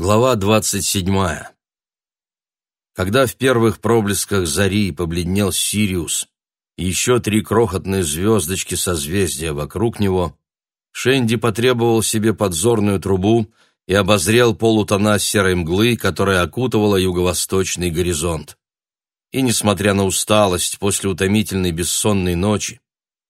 Глава двадцать седьмая. Когда в первых проблесках зари побледнел Сириус, и еще три крохотные звездочки созвездия вокруг него, Шенди потребовал себе подзорную трубу и обозрел полутона серой мглы, которая окутывала юго-восточный горизонт. И, несмотря на усталость после утомительной бессонной ночи,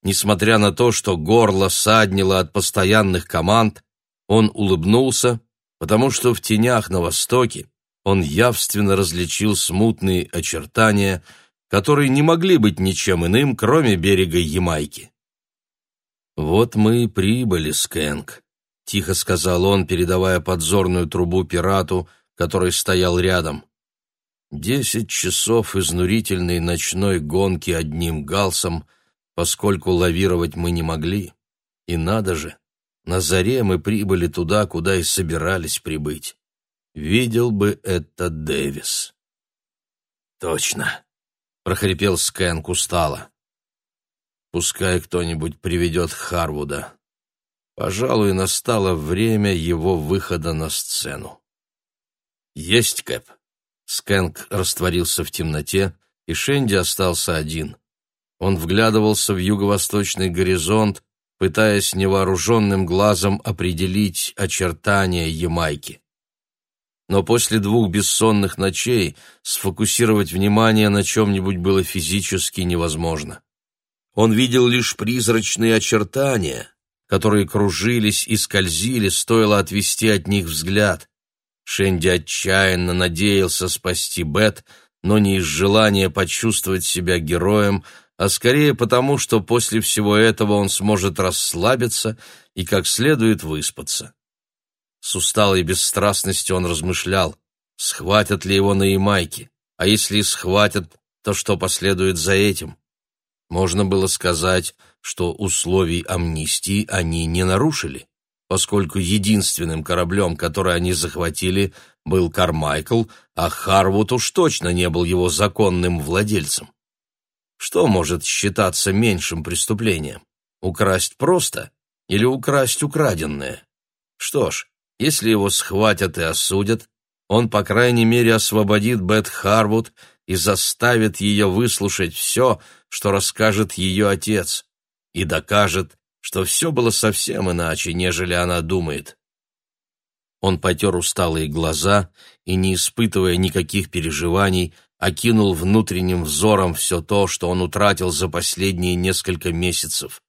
несмотря на то, что горло саднило от постоянных команд, он улыбнулся, потому что в тенях на востоке он явственно различил смутные очертания, которые не могли быть ничем иным, кроме берега Ямайки. «Вот мы и прибыли, Скэнк», — тихо сказал он, передавая подзорную трубу пирату, который стоял рядом. «Десять часов изнурительной ночной гонки одним галсом, поскольку лавировать мы не могли. И надо же, на заре мы прибыли туда, куда и собирались прибыть. Видел бы это Дэвис. Точно, прохрипел Скэнк устало. Пускай кто-нибудь приведет Харвуда. Пожалуй, настало время его выхода на сцену. Есть, Кэп. Скэнк растворился в темноте, и Шенди остался один. Он вглядывался в юго-восточный горизонт, пытаясь невооруженным глазом определить очертания Ямайки. Но после двух бессонных ночей сфокусировать внимание на чем-нибудь было физически невозможно. Он видел лишь призрачные очертания, которые кружились и скользили, стоило отвести от них взгляд. Шенди отчаянно надеялся спасти Бет, но не из желания почувствовать себя героем, а скорее потому, что после всего этого он сможет расслабиться и как следует выспаться. С усталой бесстрастностью он размышлял, схватят ли его на Ямайке, а если и схватят, то что последует за этим? Можно было сказать, что условий амнистии они не нарушили, поскольку единственным кораблем, который они захватили, был Кармайкл, а Харвуд уж точно не был его законным владельцем. Что может считаться меньшим преступлением? Украсть просто или украсть украденное? Что ж, если его схватят и осудят, он, по крайней мере, освободит Бет Харвуд и заставит ее выслушать все, что расскажет ее отец, и докажет, что все было совсем иначе, нежели она думает. Он потер усталые глаза и, не испытывая никаких переживаний, окинул внутренним взором все то, что он утратил за последние несколько месяцев.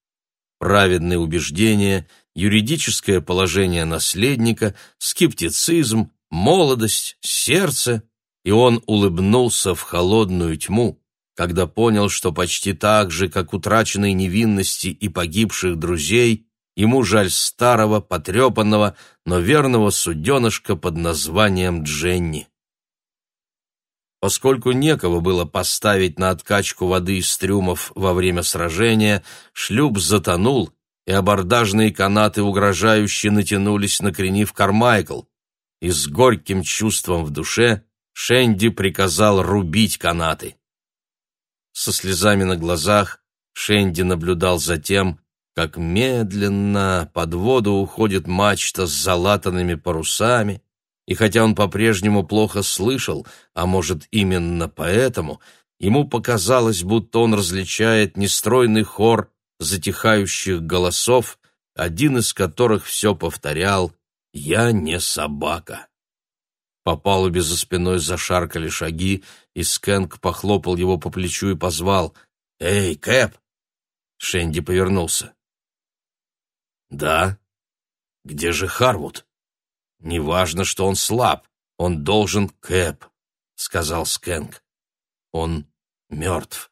Праведные убеждения, юридическое положение наследника, скептицизм, молодость, сердце, и он улыбнулся в холодную тьму, когда понял, что почти так же, как утраченной невинности и погибших друзей, ему жаль старого, потрепанного, но верного суденышка под названием Дженни. Поскольку некого было поставить на откачку воды из трюмов во время сражения, шлюп затонул, и абордажные канаты угрожающе натянулись, накренив Кармайкл. И с горьким чувством в душе Шенди приказал рубить канаты. Со слезами на глазах Шенди наблюдал за тем, как медленно под воду уходит мачта с залатанными парусами, и хотя он по-прежнему плохо слышал, а может именно поэтому, ему показалось, будто он различает нестройный хор затихающих голосов, один из которых все повторял «Я не собака». По палубе за спиной зашаркали шаги, и Скэнк похлопал его по плечу и позвал «Эй, Кэп!» Шенди повернулся. «Да? Где же Харвуд?» Неважно, что он слаб, он должен Кэп, сказал Скэнк. Он мертв.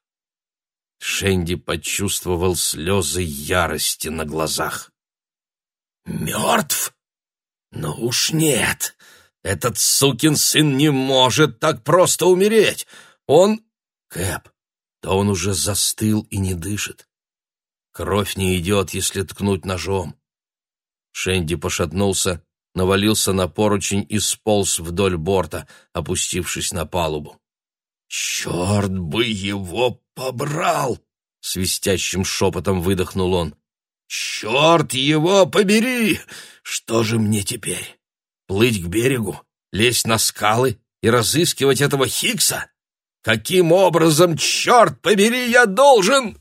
Шенди почувствовал слезы ярости на глазах. «Мертв? Ну уж нет! Этот сукин сын не может так просто умереть! Он...» «Кэп, да он уже застыл и не дышит. Кровь не идет, если ткнуть ножом». Шенди пошатнулся, навалился на поручень и сполз вдоль борта, опустившись на палубу. «Черт бы его побрал!» — свистящим шепотом выдохнул он. «Черт его побери! Что же мне теперь? Плыть к берегу? Лезть на скалы и разыскивать этого Хикса? Каким образом, черт побери, я должен?»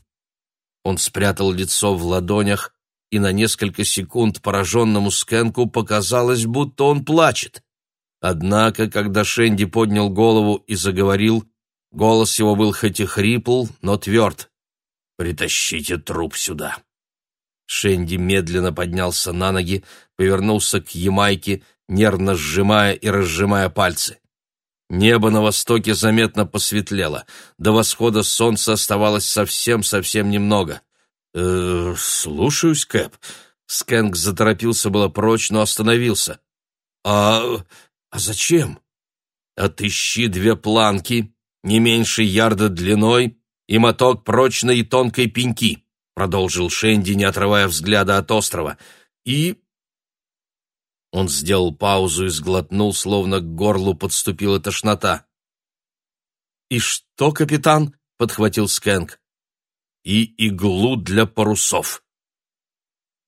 Он спрятал лицо в ладонях, и на несколько секунд пораженному Скэнку показалось, будто он плачет. Однако, когда Шенди поднял голову и заговорил, голос его был хоть и хрипл, но тверд. «Притащите труп сюда». Шенди медленно поднялся на ноги, повернулся к Ямайке, нервно сжимая и разжимая пальцы. Небо на востоке заметно посветлело. До восхода солнца оставалось совсем-совсем немного. «Э, «Слушаюсь, Кэп». Скэнк заторопился было прочь, но остановился. «А... а зачем?» «Отыщи две планки, не меньше ярда длиной, и моток прочной и тонкой пеньки», продолжил Шенди, не отрывая взгляда от острова. «И он сделал паузу и сглотнул, словно к горлу подступила тошнота. «И что, капитан?» — подхватил Скэнк. «И иглу для парусов».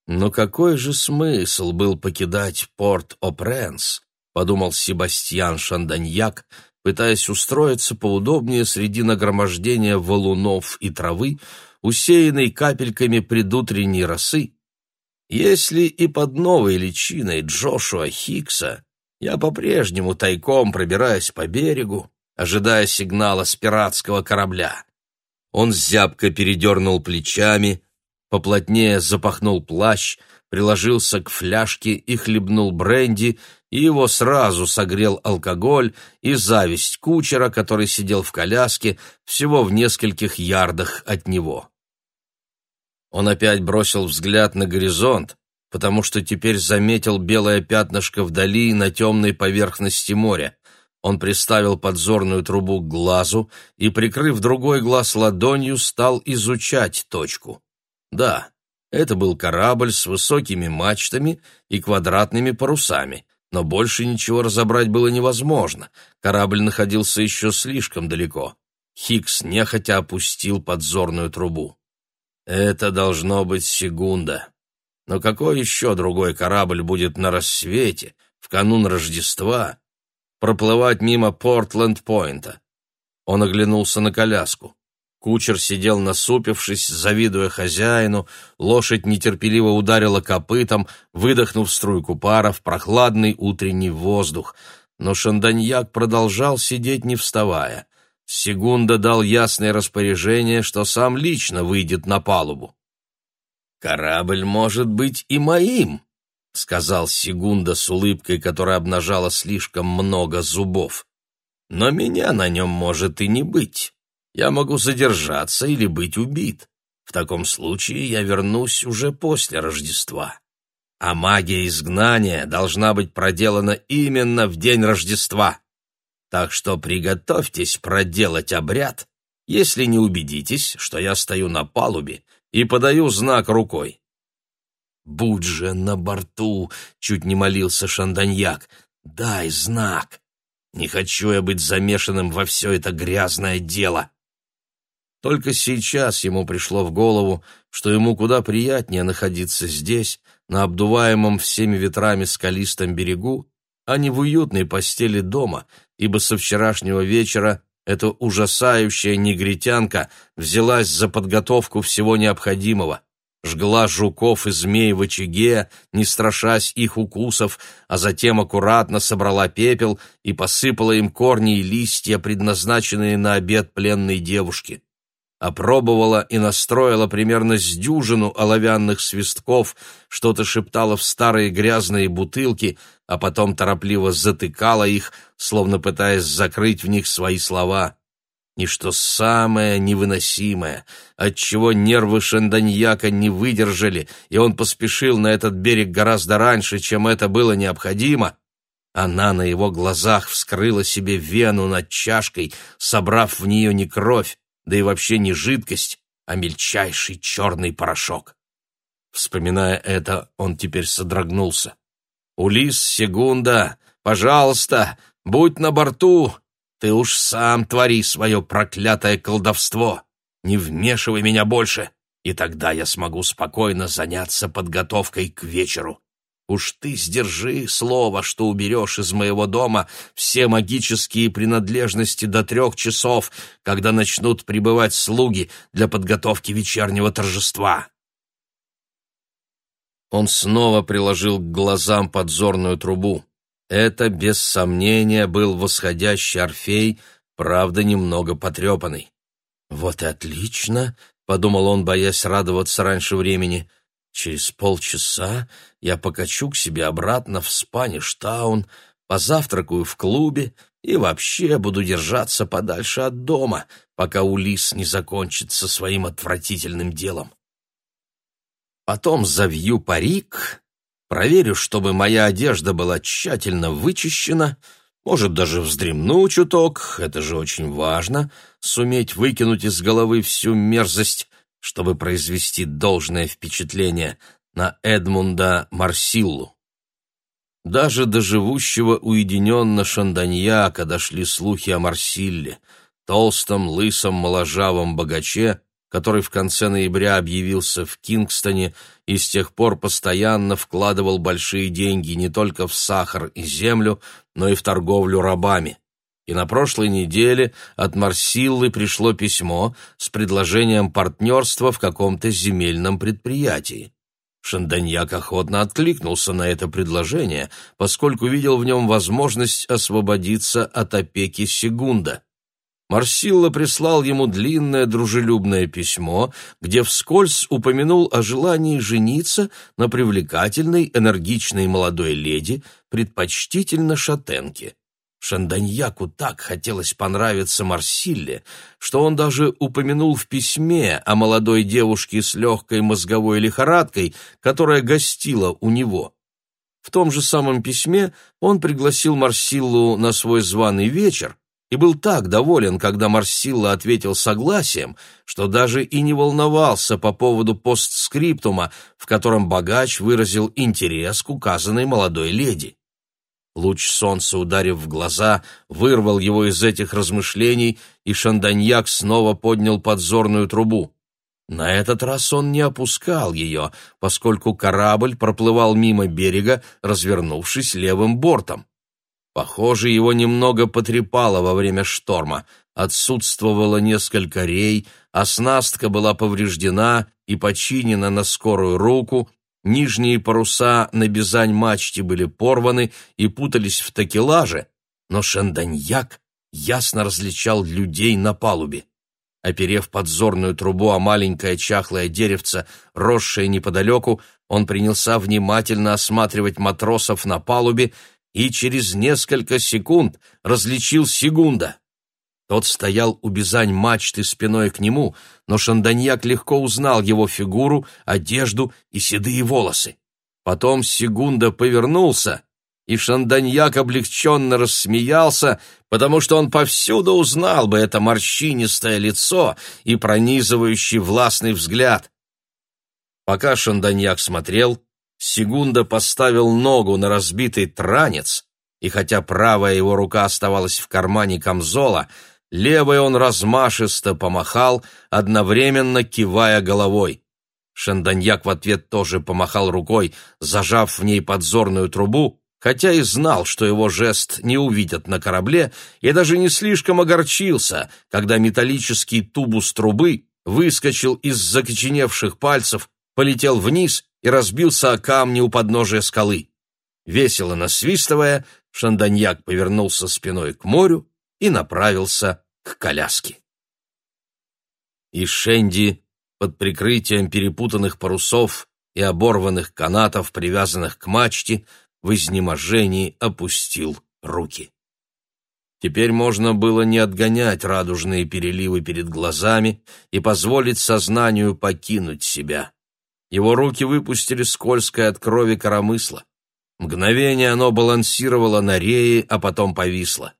«Но какой же смысл был покидать Порт-о-Пренс?» — подумал Себастьян Шанданьяк, пытаясь устроиться поудобнее среди нагромождения валунов и травы, усеянной капельками предутренней росы, если и под новой личиной Джошуа Хикса я по-прежнему тайком пробираюсь по берегу, ожидая сигнала с пиратского корабля. Он зябко передернул плечами, поплотнее запахнул плащ, приложился к фляжке и хлебнул бренди, и его сразу согрел алкоголь и зависть кучера, который сидел в коляске всего в нескольких ярдах от него. Он опять бросил взгляд на горизонт, потому что теперь заметил белое пятнышко вдали на темной поверхности моря. Он приставил подзорную трубу к глазу и, прикрыв другой глаз ладонью, стал изучать точку. Да, это был корабль с высокими мачтами и квадратными парусами, но больше ничего разобрать было невозможно. Корабль находился еще слишком далеко. Хикс нехотя опустил подзорную трубу. Это должно быть Сегунда. Но какой еще другой корабль будет на рассвете, в канун Рождества, проплывать мимо Портленд-Пойнта? Он оглянулся на коляску. Кучер сидел насупившись, завидуя хозяину, лошадь нетерпеливо ударила копытом, выдохнув струйку пара в прохладный утренний воздух. Но Шанданьяк продолжал сидеть, не вставая. Сегунда дал ясное распоряжение, что сам лично выйдет на палубу. «Корабль может быть и моим», — сказал Сегунда с улыбкой, которая обнажала слишком много зубов. «Но меня на нем может и не быть. Я могу задержаться или быть убит. В таком случае я вернусь уже после Рождества. А магия изгнания должна быть проделана именно в день Рождества. Так что приготовьтесь проделать обряд, если не убедитесь, что я стою на палубе и подаю знак рукой. «Будь же на борту!» — чуть не молился Шанданьяк. «Дай знак! Не хочу я быть замешанным во все это грязное дело!» Только сейчас ему пришло в голову, что ему куда приятнее находиться здесь, на обдуваемом всеми ветрами скалистом берегу, а не в уютной постели дома, ибо со вчерашнего вечера эта ужасающая негритянка взялась за подготовку всего необходимого. Жгла жуков и змей в очаге, не страшась их укусов, а затем аккуратно собрала пепел и посыпала им корни и листья, предназначенные на обед пленной девушки опробовала и настроила примерно с дюжину оловянных свистков, что-то шептала в старые грязные бутылки, а потом торопливо затыкала их, словно пытаясь закрыть в них свои слова. И что самое невыносимое, отчего нервы Шанданьяка не выдержали, и он поспешил на этот берег гораздо раньше, чем это было необходимо, она на его глазах вскрыла себе вену над чашкой, собрав в нее не кровь, да и вообще не жидкость, а мельчайший черный порошок. Вспоминая это, он теперь содрогнулся. «Улис Сегунда, пожалуйста, будь на борту! Ты уж сам твори свое проклятое колдовство! Не вмешивай меня больше, и тогда я смогу спокойно заняться подготовкой к вечеру. Уж ты сдержи слово, что уберешь из моего дома все магические принадлежности до трех часов, когда начнут прибывать слуги для подготовки вечернего торжества. Он снова приложил к глазам подзорную трубу. Это, без сомнения, был восходящий Орфей, правда, немного потрепанный. «Вот и отлично», — подумал он, боясь радоваться раньше времени, — Через полчаса я покачу к себе обратно в Спаништаун, позавтракаю в клубе и вообще буду держаться подальше от дома, пока Улис не закончит со своим отвратительным делом. Потом завью парик, проверю, чтобы моя одежда была тщательно вычищена, может, даже вздремну чуток, это же очень важно, суметь выкинуть из головы всю мерзость, чтобы произвести должное впечатление на Эдмунда Марсиллу. Даже до живущего уединенно Шанданьяка дошли слухи о Марсилле, толстом, лысом, моложавом богаче, который в конце ноября объявился в Кингстоне и с тех пор постоянно вкладывал большие деньги не только в сахар и землю, но и в торговлю рабами и на прошлой неделе от Марсиллы пришло письмо с предложением партнерства в каком-то земельном предприятии. Шанданьяк охотно откликнулся на это предложение, поскольку видел в нем возможность освободиться от опеки Сегунда. Марсилла прислал ему длинное дружелюбное письмо, где вскользь упомянул о желании жениться на привлекательной, энергичной молодой леди, предпочтительно шатенке. Шанданьяку так хотелось понравиться Марсилле, что он даже упомянул в письме о молодой девушке с легкой мозговой лихорадкой, которая гостила у него. В том же самом письме он пригласил Марсиллу на свой званый вечер и был так доволен, когда Марсилла ответил согласием, что даже и не волновался по поводу постскриптума, в котором богач выразил интерес к указанной молодой леди. Луч солнца, ударив в глаза, вырвал его из этих размышлений, и Шанданьяк снова поднял подзорную трубу. На этот раз он не опускал ее, поскольку корабль проплывал мимо берега, развернувшись левым бортом. Похоже, его немного потрепало во время шторма. Отсутствовало несколько рей, оснастка была повреждена и починена на скорую руку, Нижние паруса на бизань-мачте были порваны и путались в такелаже, но Шанданьяк ясно различал людей на палубе. Оперев подзорную трубу о маленькое чахлое деревце, росшее неподалеку, он принялся внимательно осматривать матросов на палубе и через несколько секунд различил Сегунда. Тот стоял у бизань мачты спиной к нему, но Шанданьяк легко узнал его фигуру, одежду и седые волосы. Потом Сегунда повернулся, и Шанданьяк облегченно рассмеялся, потому что он повсюду узнал бы это морщинистое лицо и пронизывающий властный взгляд. Пока Шанданьяк смотрел, Сегунда поставил ногу на разбитый транец, и хотя правая его рука оставалась в кармане камзола, Левой он размашисто помахал, одновременно кивая головой. Шанданьяк в ответ тоже помахал рукой, зажав в ней подзорную трубу, хотя и знал, что его жест не увидят на корабле, и даже не слишком огорчился, когда металлический тубус трубы выскочил из закоченевших пальцев, полетел вниз и разбился о камни у подножия скалы. Весело насвистывая, Шанданьяк повернулся спиной к морю и направился к коляске. И Шенди под прикрытием перепутанных парусов и оборванных канатов, привязанных к мачте, в изнеможении опустил руки. Теперь можно было не отгонять радужные переливы перед глазами и позволить сознанию покинуть себя. Его руки выпустили скользкое от крови коромысло. Мгновение оно балансировало на рее, а потом повисло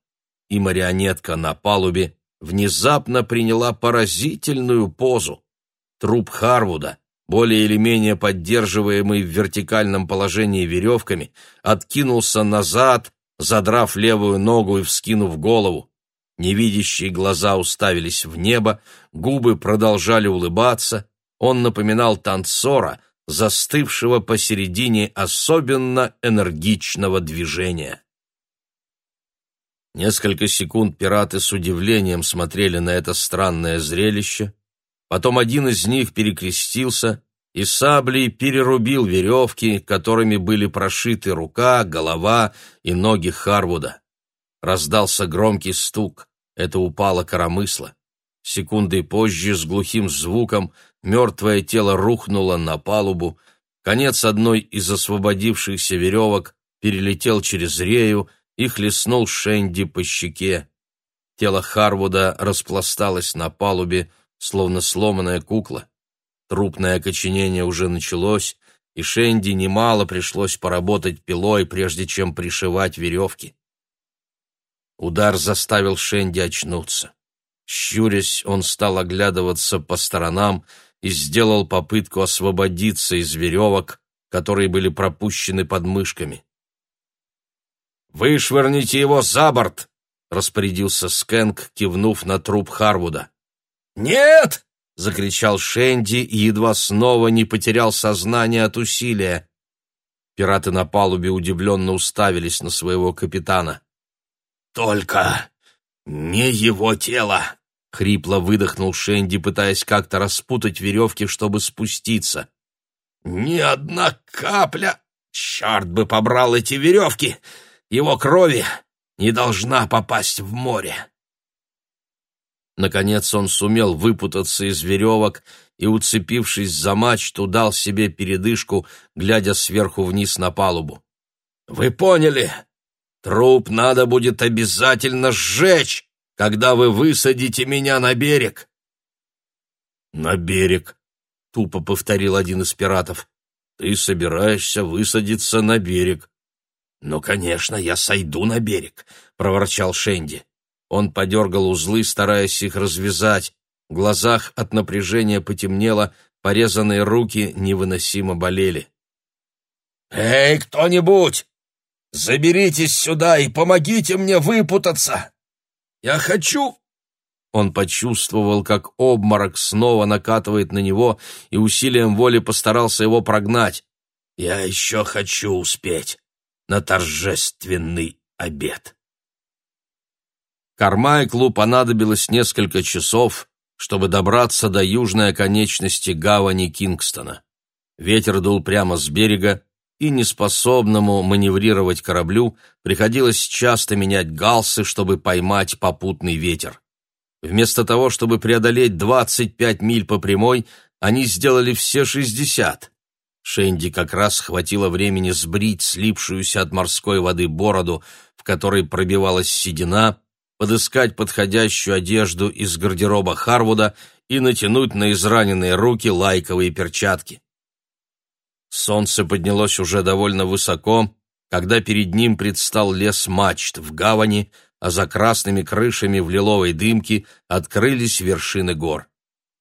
и марионетка на палубе внезапно приняла поразительную позу. Труп Харвуда, более или менее поддерживаемый в вертикальном положении веревками, откинулся назад, задрав левую ногу и вскинув голову. Невидящие глаза уставились в небо, губы продолжали улыбаться. Он напоминал танцора, застывшего посередине особенно энергичного движения. Несколько секунд пираты с удивлением смотрели на это странное зрелище, потом один из них перекрестился и саблей перерубил веревки, которыми были прошиты рука, голова и ноги Харвуда. Раздался громкий стук, это упало коромысло. Секунды позже с глухим звуком мертвое тело рухнуло на палубу, конец одной из освободившихся веревок перелетел через рею и хлестнул Шенди по щеке. Тело Харвуда распласталось на палубе, словно сломанная кукла. Трупное окоченение уже началось, и Шенди немало пришлось поработать пилой, прежде чем пришивать веревки. Удар заставил Шенди очнуться. Щурясь, он стал оглядываться по сторонам и сделал попытку освободиться из веревок, которые были пропущены под мышками. «Вышвырните его за борт!» — распорядился Скэнк, кивнув на труп Харвуда. «Нет!» — закричал Шенди и едва снова не потерял сознание от усилия. Пираты на палубе удивленно уставились на своего капитана. «Только не его тело!» — хрипло выдохнул Шенди, пытаясь как-то распутать веревки, чтобы спуститься. «Ни одна капля! Черт бы побрал эти веревки! Его крови не должна попасть в море!» Наконец он сумел выпутаться из веревок и, уцепившись за мачту, дал себе передышку, глядя сверху вниз на палубу. «Вы поняли? Труп надо будет обязательно сжечь, когда вы высадите меня на берег!» «На берег», — тупо повторил один из пиратов. «Ты собираешься высадиться на берег». «Ну, конечно, я сойду на берег», — проворчал Шенди. Он подергал узлы, стараясь их развязать. В глазах от напряжения потемнело, порезанные руки невыносимо болели. «Эй, кто-нибудь! Заберитесь сюда и помогите мне выпутаться! Я хочу...» Он почувствовал, как обморок снова накатывает на него, и усилием воли постарался его прогнать. «Я еще хочу успеть на торжественный обед». Кармайклу понадобилось несколько часов, чтобы добраться до южной оконечности гавани Кингстона. Ветер дул прямо с берега, и неспособному маневрировать кораблю приходилось часто менять галсы, чтобы поймать попутный ветер. Вместо того, чтобы преодолеть 25 миль по прямой, они сделали все 60. Шенди как раз хватило времени сбрить слипшуюся от морской воды бороду, в которой пробивалась седина, подыскать подходящую одежду из гардероба Харвуда и натянуть на израненные руки лайковые перчатки. Солнце поднялось уже довольно высоко, когда перед ним предстал лес мачт в гавани, а за красными крышами в лиловой дымке открылись вершины гор.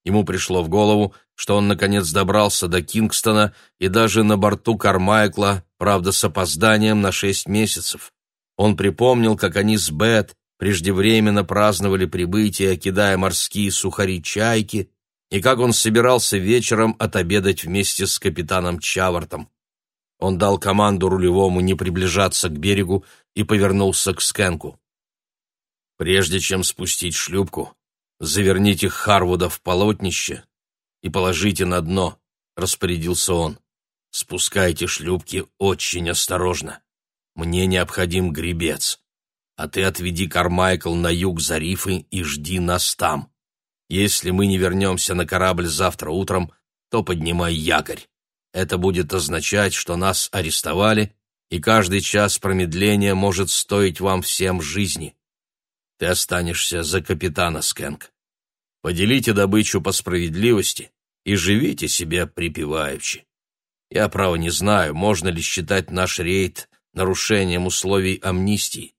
Ему пришло в голову, что он наконец добрался до Кингстона и даже на борту Кармайкла, правда, с опозданием на шесть месяцев. Он припомнил, как они с Бет преждевременно праздновали прибытие, кидая морские сухари-чайки, и как он собирался вечером отобедать вместе с капитаном Чавартом. Он дал команду рулевому не приближаться к берегу и повернулся к Скенку. «Прежде чем спустить шлюпку, заверните Харвуда в полотнище и положите на дно», — распорядился он. «Спускайте шлюпки очень осторожно. Мне необходим гребец а ты отведи Кармайкл на юг за рифы и жди нас там. Если мы не вернемся на корабль завтра утром, то поднимай якорь. Это будет означать, что нас арестовали, и каждый час промедления может стоить вам всем жизни. Ты останешься за капитана, Скэнк. Поделите добычу по справедливости и живите себе припеваючи. Я, право, не знаю, можно ли считать наш рейд нарушением условий амнистии.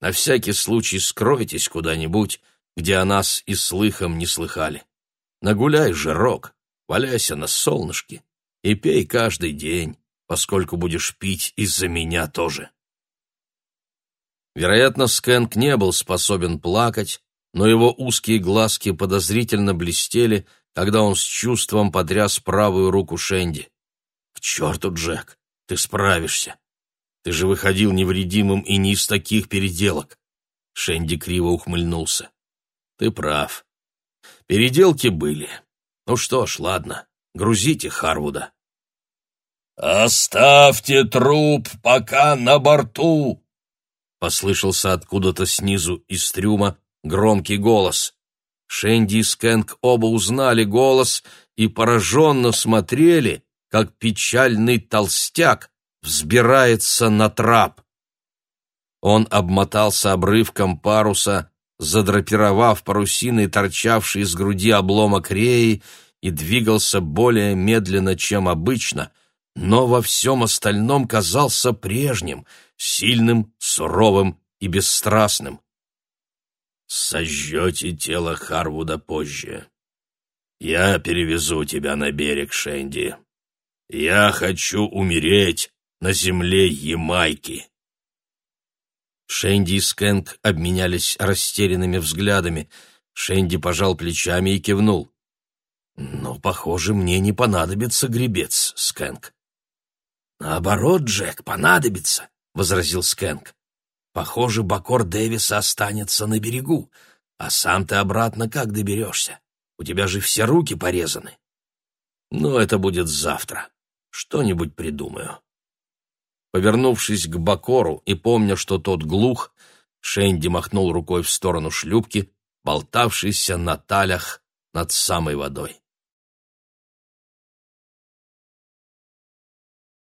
На всякий случай скройтесь куда-нибудь, где о нас и слыхом не слыхали. Нагуляй жирок, валяйся на солнышке и пей каждый день, поскольку будешь пить из-за меня тоже. Вероятно, Скэнк не был способен плакать, но его узкие глазки подозрительно блестели, когда он с чувством потряс правую руку Шенди. черту, Джек, ты справишься. Ты же выходил невредимым и не из таких переделок. Шенди криво ухмыльнулся. Ты прав. Переделки были. Ну что ж, ладно, грузите Харвуда. «Оставьте труп пока на борту!» Послышался откуда-то снизу из трюма громкий голос. Шенди и Скэнк оба узнали голос и пораженно смотрели, как печальный толстяк взбирается на трап. Он обмотался обрывком паруса, задрапировав парусиной торчавший из груди обломок реи, и двигался более медленно, чем обычно, но во всем остальном казался прежним, сильным, суровым и бесстрастным. «Сожжете тело Харвуда позже. Я перевезу тебя на берег, Шенди. Я хочу умереть на земле Ямайки». Шенди и Скэнк обменялись растерянными взглядами. Шенди пожал плечами и кивнул. «Но, похоже, мне не понадобится гребец, Скэнк». «Наоборот, Джек, понадобится», — возразил Скэнк. «Похоже, Бакор Дэвиса останется на берегу, а сам ты обратно как доберешься? У тебя же все руки порезаны». «Ну, это будет завтра. Что-нибудь придумаю». Повернувшись к Бакору и помня, что тот глух, Шенди махнул рукой в сторону шлюпки, болтавшейся на талях над самой водой.